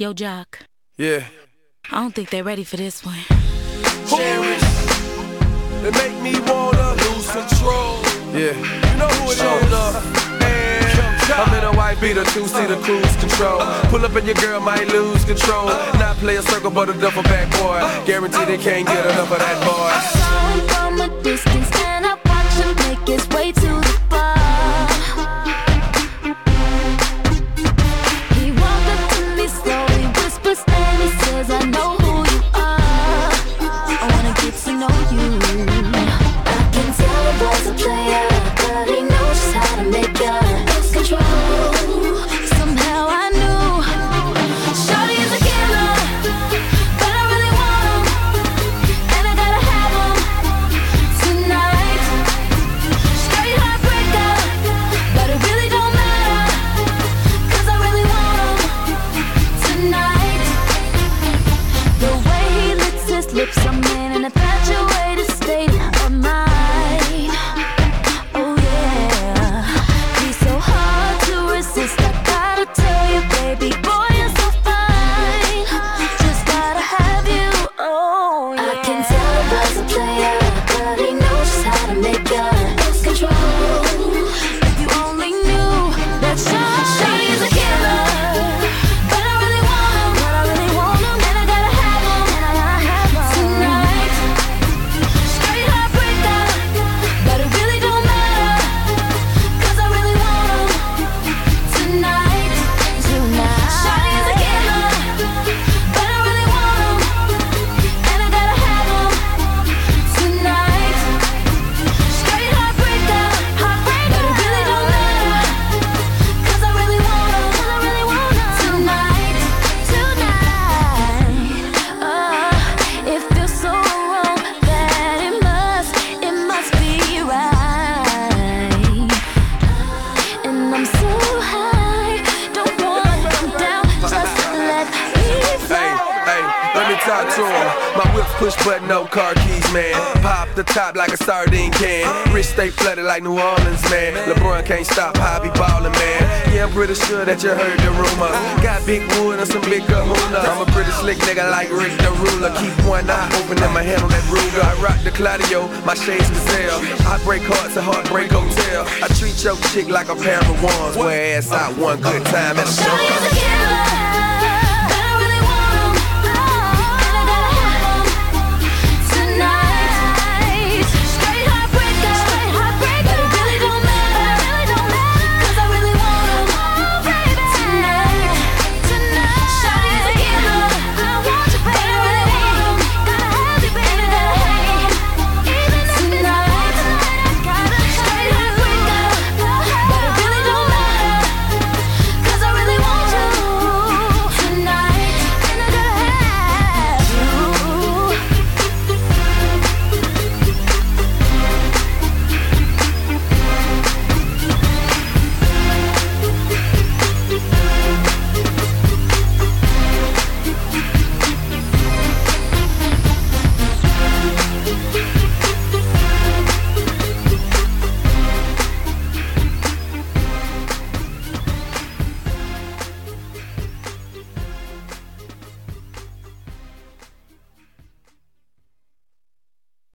Yo, Joc. Yeah. I don't think they're ready for this one. Cherish. They make me wanna lose control. Yeah. You know who it is. Up. And I'm in a white beater, two-seater cruise control. Pull up and your girl might lose control. Not play a circle, but a duffel bag boy. Guarantee they can't get enough of that boy. Know you. I can tell the a player, but he knows just how to make ya lose control. Somehow I knew. Is a killer, but I really want him, and I gotta have him tonight. Straight heartbreaker, but it really don't matter, 'cause I really want him tonight. The way he licks his lips, I'm I gotta tell you, baby boy, you're so fine. Just gotta have you. Oh yeah. Hey, let me talk to him. My whip push button, no car keys, man. Pop the top like a sardine can. Wrist stay flooded like New Orleans, man. LeBron can't stop, be ballin', man. Yeah, I'm pretty sure that you heard the rumor. Got big wood and some big kahuna. I'm a pretty slick nigga like Rick the Ruler. Keep one eye open and my hand on that Ruger. I rock the Claudio, my shades gazelle. I break hearts at Heartbreak Hotel. I treat your chick like a pair of wands. Wear ass out one good time at a show.